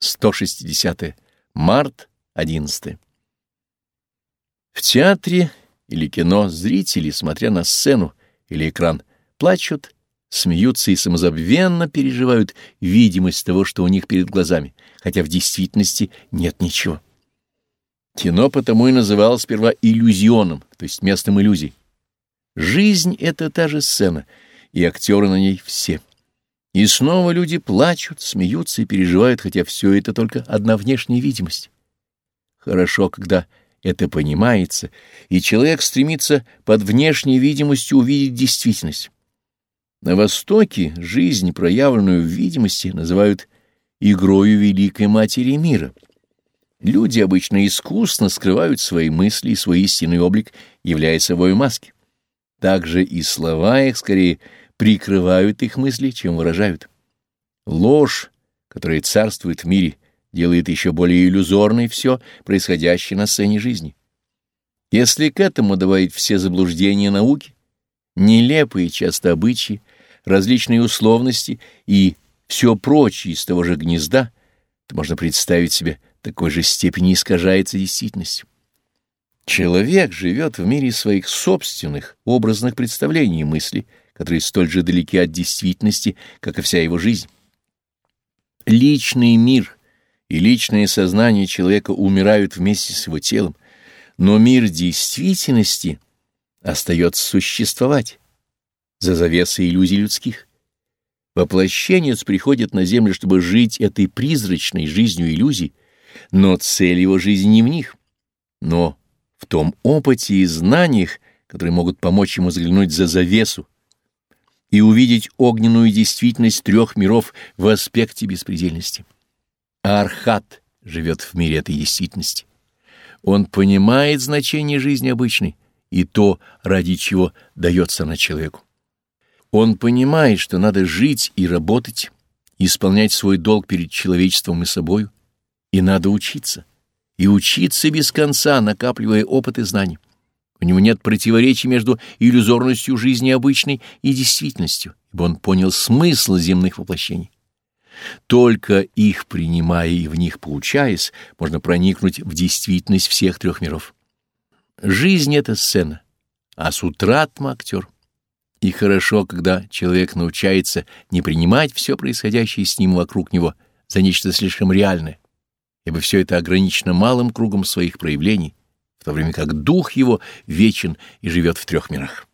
160. Март 11. В театре или кино зрители, смотря на сцену или экран, плачут, смеются и самозабвенно переживают видимость того, что у них перед глазами, хотя в действительности нет ничего. Кино потому и называлось сперва иллюзионом, то есть местом иллюзий. Жизнь — это та же сцена, и актеры на ней все. И снова люди плачут, смеются и переживают, хотя все это только одна внешняя видимость. Хорошо, когда это понимается, и человек стремится под внешней видимостью увидеть действительность. На Востоке жизнь, проявленную в видимости, называют игрою Великой Матери Мира. Люди обычно искусно скрывают свои мысли и свой истинный облик, являя собой маски. Также и слова их скорее прикрывают их мысли, чем выражают. Ложь, которая царствует в мире, делает еще более иллюзорной все происходящее на сцене жизни. Если к этому добавить все заблуждения науки, нелепые часто обычаи, различные условности и все прочее из того же гнезда, то можно представить себе, такой же степени искажается действительность. Человек живет в мире своих собственных образных представлений и мыслей, которые столь же далеки от действительности, как и вся его жизнь. Личный мир и личное сознание человека умирают вместе с его телом, но мир действительности остается существовать за завесой иллюзий людских. Воплощенец приходит на землю, чтобы жить этой призрачной жизнью иллюзий, но цель его жизни не в них, но в том опыте и знаниях, которые могут помочь ему заглянуть за завесу и увидеть огненную действительность трех миров в аспекте беспредельности. Архат живет в мире этой действительности. Он понимает значение жизни обычной и то, ради чего дается она человеку. Он понимает, что надо жить и работать, исполнять свой долг перед человечеством и собою, и надо учиться и учиться без конца, накапливая опыт и знания. У него нет противоречий между иллюзорностью жизни обычной и действительностью, ибо он понял смысл земных воплощений. Только их принимая и в них получаясь, можно проникнуть в действительность всех трех миров. Жизнь — это сцена, а сутратма — актер. И хорошо, когда человек научается не принимать все происходящее с ним вокруг него за нечто слишком реальное, ибо все это ограничено малым кругом своих проявлений, в то время как дух его вечен и живет в трех мирах.